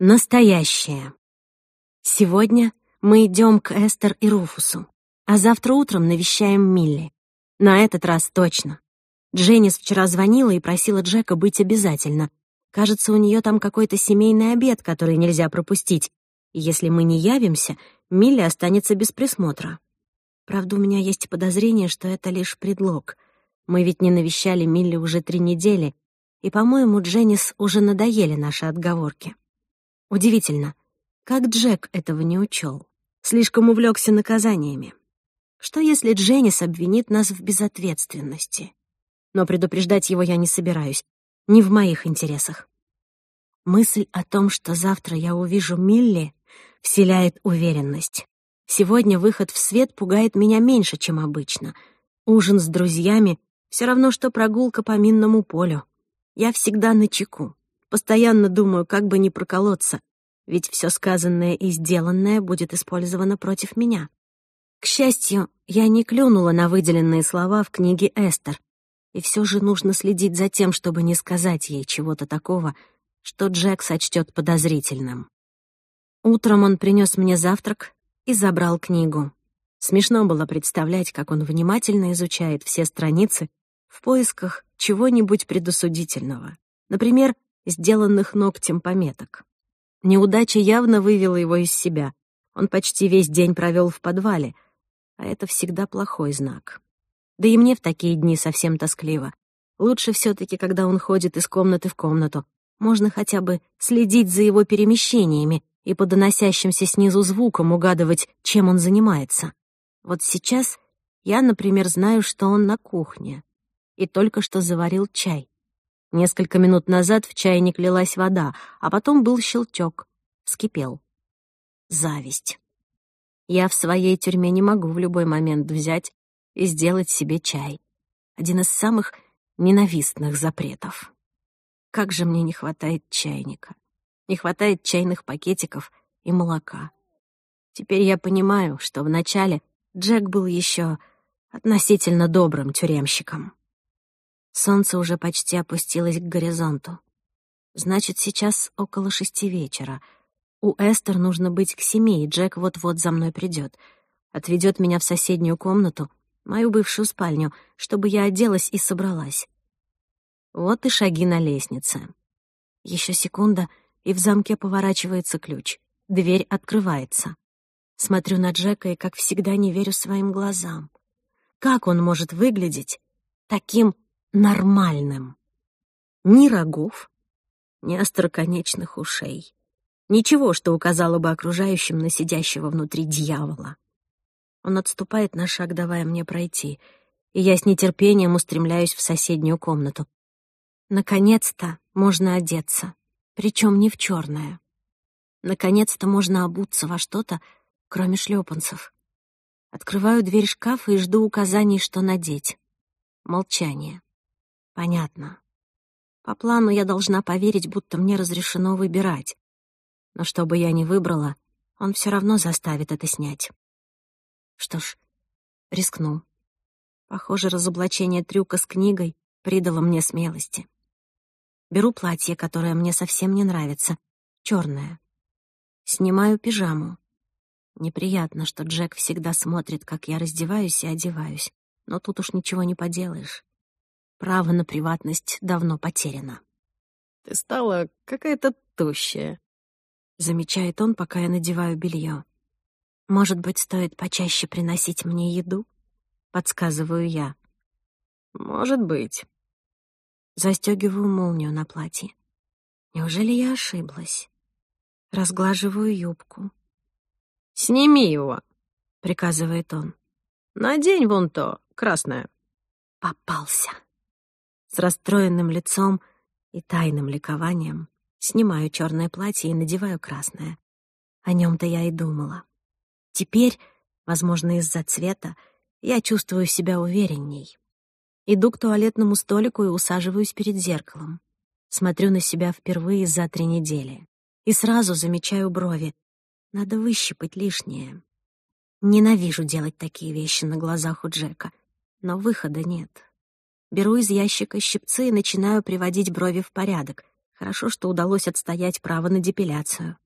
Настоящее. Сегодня мы идем к Эстер и Руфусу, а завтра утром навещаем Милли. На этот раз точно. Дженнис вчера звонила и просила Джека быть обязательно. Кажется, у нее там какой-то семейный обед, который нельзя пропустить. если мы не явимся, Милли останется без присмотра. Правда, у меня есть подозрение, что это лишь предлог. Мы ведь не навещали Милли уже три недели, и, по-моему, Дженнис уже надоели наши отговорки. Удивительно, как Джек этого не учел. Слишком увлекся наказаниями. Что если Дженнис обвинит нас в безответственности? Но предупреждать его я не собираюсь. Не в моих интересах. Мысль о том, что завтра я увижу Милли, вселяет уверенность. Сегодня выход в свет пугает меня меньше, чем обычно. Ужин с друзьями — все равно, что прогулка по минному полю. Я всегда начеку. чеку. Постоянно думаю, как бы не проколоться, ведь все сказанное и сделанное будет использовано против меня. К счастью, я не клюнула на выделенные слова в книге Эстер, и все же нужно следить за тем, чтобы не сказать ей чего-то такого, что Джек сочтет подозрительным. Утром он принес мне завтрак и забрал книгу. Смешно было представлять, как он внимательно изучает все страницы в поисках чего-нибудь предосудительного. Например, сделанных ногтем пометок. Неудача явно вывела его из себя. Он почти весь день провел в подвале, а это всегда плохой знак. Да и мне в такие дни совсем тоскливо. Лучше все таки когда он ходит из комнаты в комнату. Можно хотя бы следить за его перемещениями и по доносящимся снизу звукам угадывать, чем он занимается. Вот сейчас я, например, знаю, что он на кухне и только что заварил чай. Несколько минут назад в чайник лилась вода, а потом был щелчок. Вскипел. Зависть. Я в своей тюрьме не могу в любой момент взять и сделать себе чай. Один из самых ненавистных запретов. Как же мне не хватает чайника. Не хватает чайных пакетиков и молока. Теперь я понимаю, что вначале Джек был еще относительно добрым тюремщиком. Солнце уже почти опустилось к горизонту. Значит, сейчас около шести вечера. У Эстер нужно быть к семи, и Джек вот-вот за мной придет. Отведет меня в соседнюю комнату, мою бывшую спальню, чтобы я оделась и собралась. Вот и шаги на лестнице. Еще секунда, и в замке поворачивается ключ. Дверь открывается. Смотрю на Джека и, как всегда, не верю своим глазам. Как он может выглядеть таким нормальным. Ни рогов, ни остроконечных ушей. Ничего, что указало бы окружающим на сидящего внутри дьявола. Он отступает на шаг, давая мне пройти, и я с нетерпением устремляюсь в соседнюю комнату. Наконец-то можно одеться, причем не в черное. Наконец-то можно обуться во что-то, кроме шлепанцев. Открываю дверь шкафа и жду указаний, что надеть. Молчание. Понятно. По плану я должна поверить, будто мне разрешено выбирать. Но что бы я ни выбрала, он все равно заставит это снять. Что ж, рискну. Похоже, разоблачение трюка с книгой придало мне смелости. Беру платье, которое мне совсем не нравится, черное. Снимаю пижаму. Неприятно, что Джек всегда смотрит, как я раздеваюсь и одеваюсь, но тут уж ничего не поделаешь. Право на приватность давно потеряно. «Ты стала какая-то тущая», — замечает он, пока я надеваю белье. «Может быть, стоит почаще приносить мне еду?» — подсказываю я. «Может быть». Застегиваю молнию на платье. Неужели я ошиблась? Разглаживаю юбку. «Сними его!» — приказывает он. «Надень вон то, красное». «Попался!» с расстроенным лицом и тайным ликованием снимаю черное платье и надеваю красное. О нем то я и думала. Теперь, возможно, из-за цвета, я чувствую себя уверенней. Иду к туалетному столику и усаживаюсь перед зеркалом. Смотрю на себя впервые за три недели. И сразу замечаю брови. Надо выщипать лишнее. Ненавижу делать такие вещи на глазах у Джека, но выхода нет. Беру из ящика щипцы и начинаю приводить брови в порядок. Хорошо, что удалось отстоять право на депиляцию.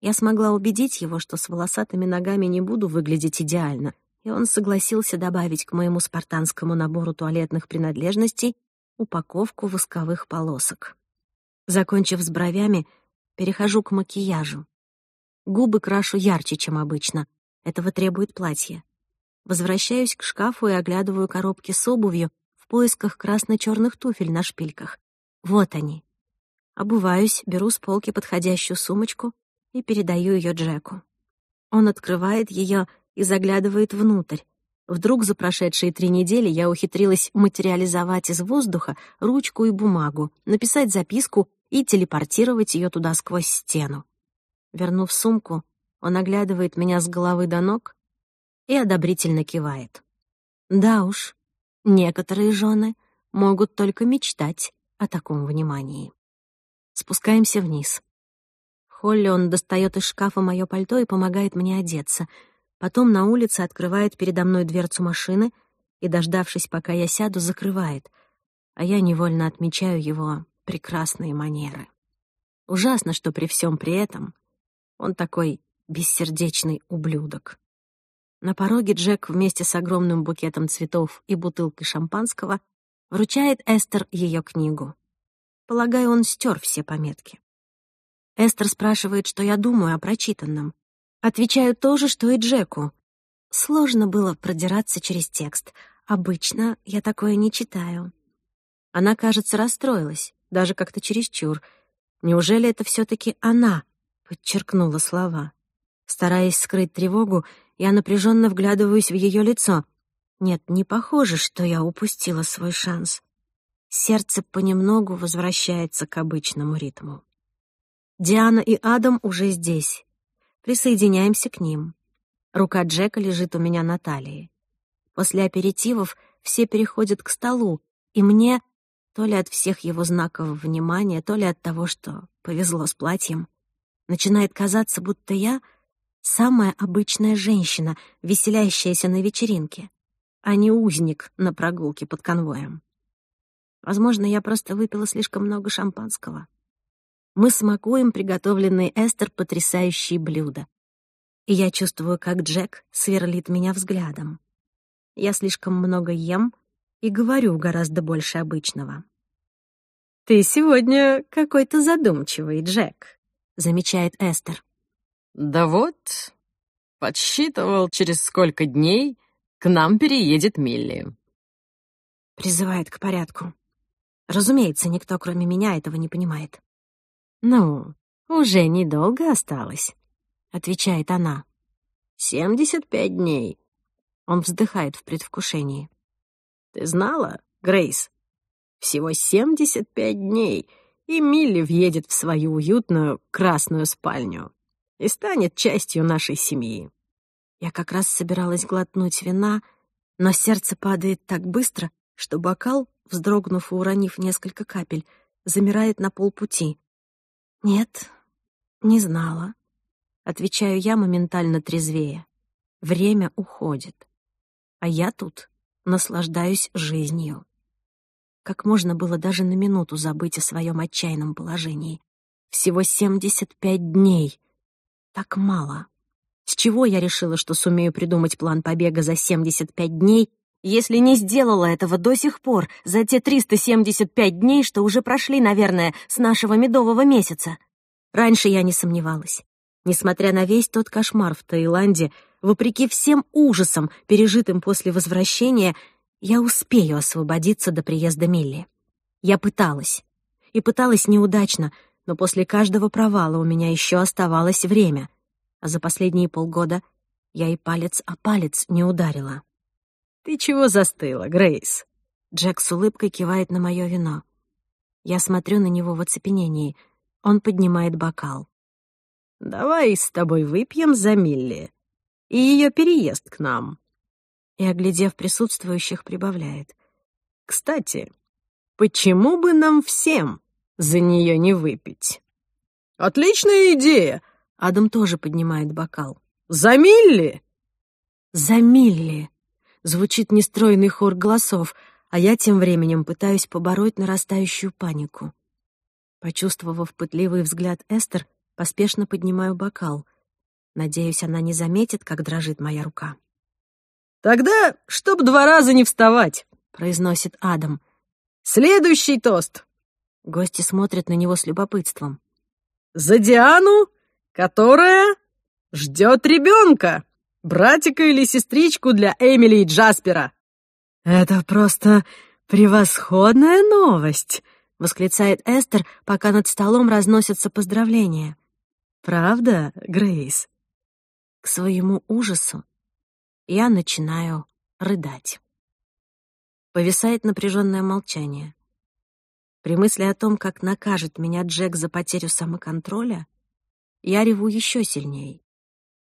Я смогла убедить его, что с волосатыми ногами не буду выглядеть идеально, и он согласился добавить к моему спартанскому набору туалетных принадлежностей упаковку восковых полосок. Закончив с бровями, перехожу к макияжу. Губы крашу ярче, чем обычно. Этого требует платье. Возвращаюсь к шкафу и оглядываю коробки с обувью, поисках красно-черных туфель на шпильках. Вот они. Обуваюсь, беру с полки подходящую сумочку и передаю ее Джеку. Он открывает ее и заглядывает внутрь. Вдруг за прошедшие три недели я ухитрилась материализовать из воздуха ручку и бумагу, написать записку и телепортировать ее туда сквозь стену. Вернув сумку, он оглядывает меня с головы до ног и одобрительно кивает. Да уж, Некоторые жены могут только мечтать о таком внимании. Спускаемся вниз. В он достает из шкафа мое пальто и помогает мне одеться. Потом на улице открывает передо мной дверцу машины и, дождавшись, пока я сяду, закрывает, а я невольно отмечаю его прекрасные манеры. Ужасно, что при всем при этом он такой бессердечный ублюдок. На пороге Джек вместе с огромным букетом цветов и бутылкой шампанского вручает Эстер ее книгу. Полагаю, он стер все пометки. Эстер спрашивает, что я думаю о прочитанном. Отвечаю то же, что и Джеку. Сложно было продираться через текст. Обычно я такое не читаю. Она, кажется, расстроилась, даже как-то чересчур. Неужели это все таки она подчеркнула слова? Стараясь скрыть тревогу, я напряженно вглядываюсь в ее лицо. Нет, не похоже, что я упустила свой шанс. Сердце понемногу возвращается к обычному ритму. Диана и Адам уже здесь. Присоединяемся к ним. Рука Джека лежит у меня на талии. После аперитивов все переходят к столу, и мне, то ли от всех его знаков внимания, то ли от того, что повезло с платьем, начинает казаться, будто я — самая обычная женщина, веселящаяся на вечеринке, а не узник на прогулке под конвоем. Возможно, я просто выпила слишком много шампанского. Мы смакуем приготовленные Эстер потрясающие блюда. И я чувствую, как Джек сверлит меня взглядом. Я слишком много ем и говорю гораздо больше обычного. «Ты сегодня какой-то задумчивый, Джек», — замечает Эстер. Да вот, подсчитывал, через сколько дней к нам переедет Милли. Призывает к порядку. Разумеется, никто, кроме меня, этого не понимает. «Ну, уже недолго осталось», — отвечает она. «Семьдесят пять дней». Он вздыхает в предвкушении. «Ты знала, Грейс? Всего семьдесят пять дней, и Милли въедет в свою уютную красную спальню» и станет частью нашей семьи. Я как раз собиралась глотнуть вина, но сердце падает так быстро, что бокал, вздрогнув и уронив несколько капель, замирает на полпути. «Нет, не знала», — отвечаю я моментально трезвее. «Время уходит, а я тут наслаждаюсь жизнью». Как можно было даже на минуту забыть о своем отчаянном положении? Всего 75 дней — так мало. С чего я решила, что сумею придумать план побега за 75 дней, если не сделала этого до сих пор, за те 375 дней, что уже прошли, наверное, с нашего медового месяца? Раньше я не сомневалась. Несмотря на весь тот кошмар в Таиланде, вопреки всем ужасам, пережитым после возвращения, я успею освободиться до приезда Милли. Я пыталась. И пыталась неудачно — но после каждого провала у меня еще оставалось время, а за последние полгода я и палец о палец не ударила. «Ты чего застыла, Грейс?» Джек с улыбкой кивает на мое вино. Я смотрю на него в оцепенении. Он поднимает бокал. «Давай с тобой выпьем за Милли и ее переезд к нам». И, оглядев присутствующих, прибавляет. «Кстати, почему бы нам всем за нее не выпить. «Отличная идея!» — Адам тоже поднимает бокал. «За Милли!» «За Милли!» — звучит нестройный хор голосов, а я тем временем пытаюсь побороть нарастающую панику. Почувствовав пытливый взгляд Эстер, поспешно поднимаю бокал. Надеюсь, она не заметит, как дрожит моя рука. «Тогда, чтоб два раза не вставать!» — произносит Адам. «Следующий тост!» Гости смотрят на него с любопытством. «За Диану, которая ждет ребенка, братика или сестричку для Эмили и Джаспера!» «Это просто превосходная новость!» — восклицает Эстер, пока над столом разносятся поздравления. «Правда, Грейс?» К своему ужасу я начинаю рыдать. Повисает напряженное молчание. При мысли о том, как накажет меня Джек за потерю самоконтроля, я реву еще сильнее.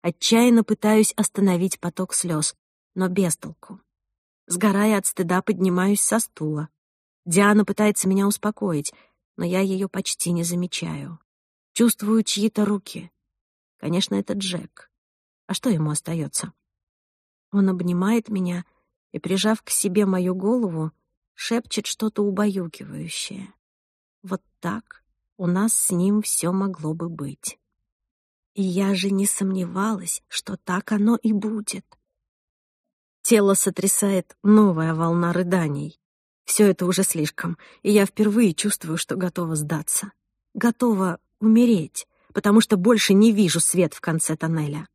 Отчаянно пытаюсь остановить поток слез, но без толку. Сгорая от стыда, поднимаюсь со стула. Диана пытается меня успокоить, но я ее почти не замечаю. Чувствую чьи-то руки. Конечно, это Джек. А что ему остается? Он обнимает меня и, прижав к себе мою голову, шепчет что-то убаюкивающее. Вот так у нас с ним все могло бы быть. И я же не сомневалась, что так оно и будет. Тело сотрясает новая волна рыданий. Все это уже слишком, и я впервые чувствую, что готова сдаться. Готова умереть, потому что больше не вижу свет в конце тоннеля.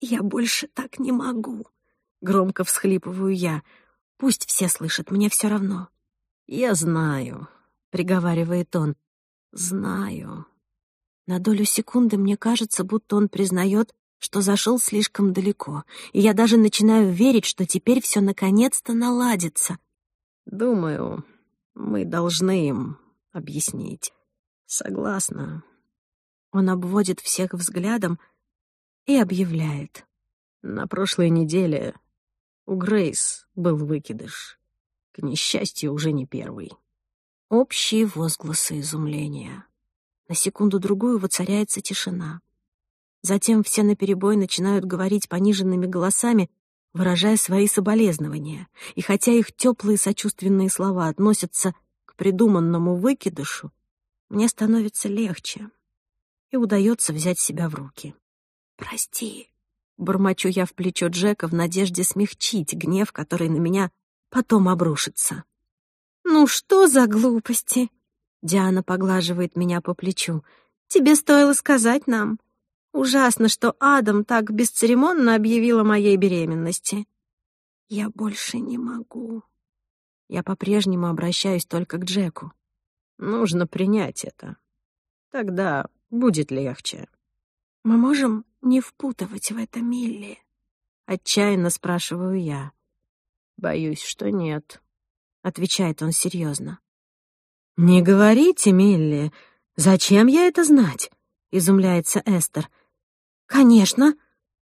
«Я больше так не могу», — громко всхлипываю я, Пусть все слышат, мне все равно. «Я знаю», — приговаривает он. «Знаю». На долю секунды мне кажется, будто он признает, что зашел слишком далеко, и я даже начинаю верить, что теперь все наконец-то наладится. «Думаю, мы должны им объяснить. Согласна». Он обводит всех взглядом и объявляет. «На прошлой неделе у Грейс был выкидыш. К несчастью, уже не первый. Общие возгласы изумления. На секунду-другую воцаряется тишина. Затем все наперебой начинают говорить пониженными голосами, выражая свои соболезнования. И хотя их теплые сочувственные слова относятся к придуманному выкидышу, мне становится легче и удается взять себя в руки. «Прости», Бормочу я в плечо Джека в надежде смягчить гнев, который на меня потом обрушится. «Ну что за глупости?» Диана поглаживает меня по плечу. «Тебе стоило сказать нам. Ужасно, что Адам так бесцеремонно объявил о моей беременности». «Я больше не могу». Я по-прежнему обращаюсь только к Джеку. «Нужно принять это. Тогда будет легче». «Мы можем не впутывать в это Милли?» — отчаянно спрашиваю я. «Боюсь, что нет», — отвечает он серьезно. «Не говорите, Милли, зачем я это знать?» — изумляется Эстер. «Конечно.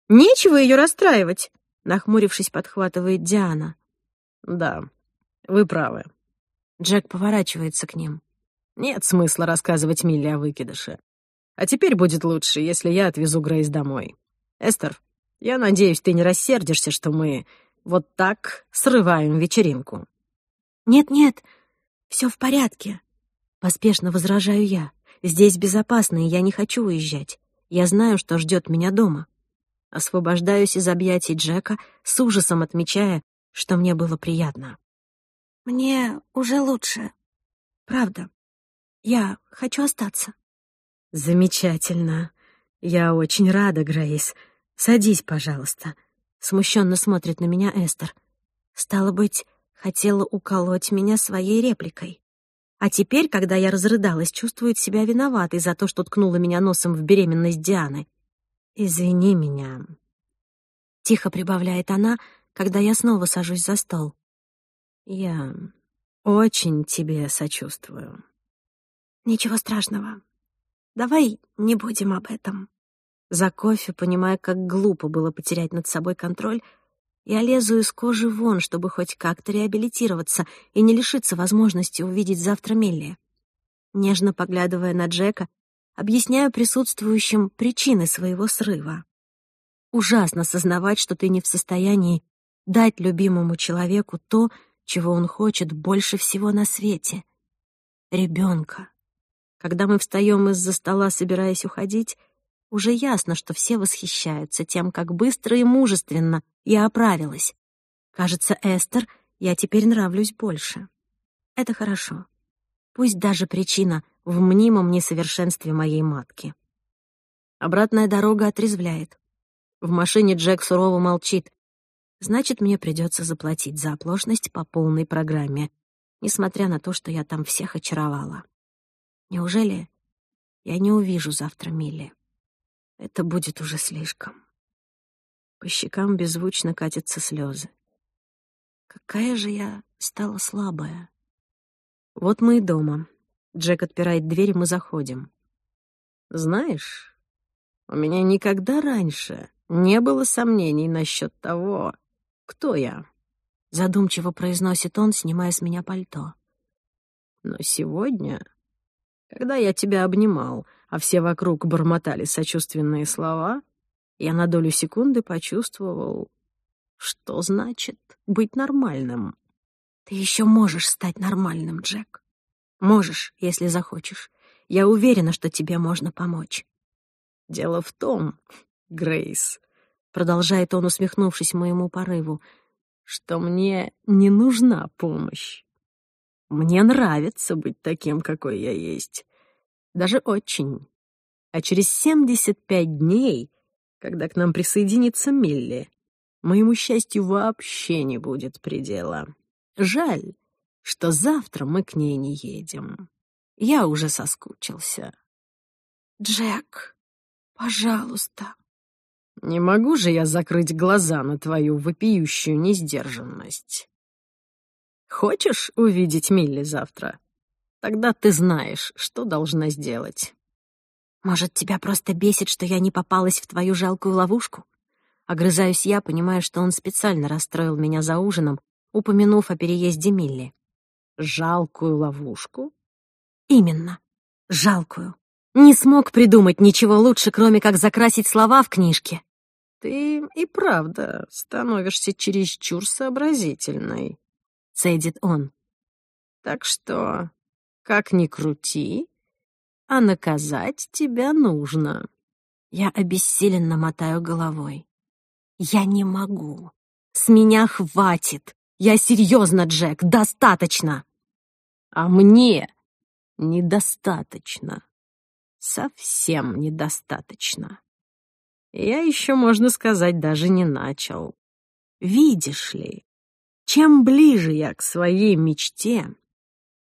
Нечего ее расстраивать», — нахмурившись, подхватывает Диана. «Да, вы правы». Джек поворачивается к ним. «Нет смысла рассказывать Милли о выкидыше. А теперь будет лучше, если я отвезу Грейс домой. Эстер, я надеюсь, ты не рассердишься, что мы вот так срываем вечеринку». «Нет-нет, все в порядке», — поспешно возражаю я. «Здесь безопасно, и я не хочу уезжать. Я знаю, что ждет меня дома». Освобождаюсь из объятий Джека, с ужасом отмечая, что мне было приятно. «Мне уже лучше. Правда. Я хочу остаться». «Замечательно. Я очень рада, Грейс. Садись, пожалуйста». Смущенно смотрит на меня Эстер. Стало быть, хотела уколоть меня своей репликой. А теперь, когда я разрыдалась, чувствует себя виноватой за то, что ткнула меня носом в беременность Дианы. «Извини меня», — тихо прибавляет она, когда я снова сажусь за стол. «Я очень тебе сочувствую». «Ничего страшного. Давай не будем об этом». За кофе, понимая, как глупо было потерять над собой контроль, я лезу из кожи вон, чтобы хоть как-то реабилитироваться и не лишиться возможности увидеть завтра Мелли. Нежно поглядывая на Джека, объясняю присутствующим причины своего срыва. Ужасно сознавать, что ты не в состоянии дать любимому человеку то, чего он хочет больше всего на свете — ребенка. Когда мы встаем из-за стола, собираясь уходить, уже ясно, что все восхищаются тем, как быстро и мужественно я оправилась. Кажется, Эстер, я теперь нравлюсь больше. Это хорошо. Пусть даже причина в мнимом несовершенстве моей матки. Обратная дорога отрезвляет. В машине Джек сурово молчит. Значит, мне придется заплатить за оплошность по полной программе, несмотря на то, что я там всех очаровала. Неужели я не увижу завтра Милли? Это будет уже слишком. По щекам беззвучно катятся слезы. Какая же я стала слабая. Вот мы и дома. Джек отпирает дверь, и мы заходим. Знаешь, у меня никогда раньше не было сомнений насчет того, кто я. Задумчиво произносит он, снимая с меня пальто. Но сегодня когда я тебя обнимал, а все вокруг бормотали сочувственные слова, я на долю секунды почувствовал, что значит быть нормальным. Ты еще можешь стать нормальным, Джек. Можешь, если захочешь. Я уверена, что тебе можно помочь. Дело в том, Грейс, продолжает он, усмехнувшись моему порыву, что мне не нужна помощь. Мне нравится быть таким, какой я есть. Даже очень. А через 75 дней, когда к нам присоединится Милли, моему счастью вообще не будет предела. Жаль, что завтра мы к ней не едем. Я уже соскучился. Джек, пожалуйста. Не могу же я закрыть глаза на твою вопиющую несдержанность. Хочешь увидеть Милли завтра? Тогда ты знаешь, что должна сделать. Может, тебя просто бесит, что я не попалась в твою жалкую ловушку? Огрызаюсь я, понимая, что он специально расстроил меня за ужином, упомянув о переезде Милли. Жалкую ловушку? Именно. Жалкую. Не смог придумать ничего лучше, кроме как закрасить слова в книжке. Ты и правда становишься чересчур сообразительной. — цедит он. «Так что, как ни крути, а наказать тебя нужно». Я обессиленно мотаю головой. «Я не могу. С меня хватит. Я серьезно, Джек, достаточно!» «А мне недостаточно. Совсем недостаточно. Я еще, можно сказать, даже не начал. Видишь ли, чем ближе я к своей мечте,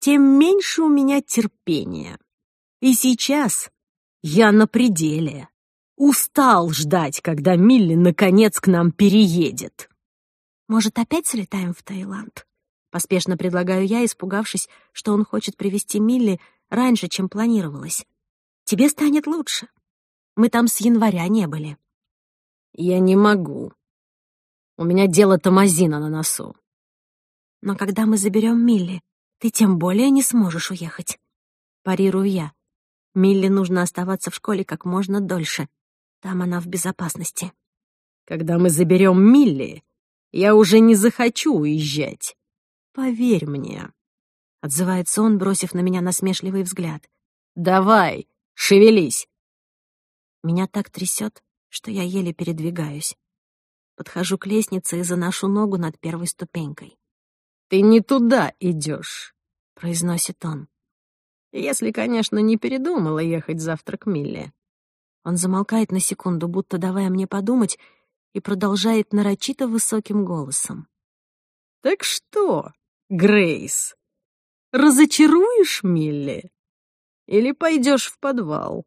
тем меньше у меня терпения. И сейчас я на пределе. Устал ждать, когда Милли наконец к нам переедет. Может, опять слетаем в Таиланд? Поспешно предлагаю я, испугавшись, что он хочет привести Милли раньше, чем планировалось. Тебе станет лучше. Мы там с января не были. Я не могу. У меня дело Томазина на носу но когда мы заберем Милли, ты тем более не сможешь уехать. Парирую я. Милли нужно оставаться в школе как можно дольше. Там она в безопасности. Когда мы заберем Милли, я уже не захочу уезжать. Поверь мне. Отзывается он, бросив на меня насмешливый взгляд. Давай, шевелись. Меня так трясет, что я еле передвигаюсь. Подхожу к лестнице и заношу ногу над первой ступенькой. Ты не туда идешь, произносит он. Если, конечно, не передумала ехать завтра к Милле. Он замолкает на секунду, будто давая мне подумать, и продолжает нарочито высоким голосом. «Так что, Грейс, разочаруешь Милли? Или пойдешь в подвал?»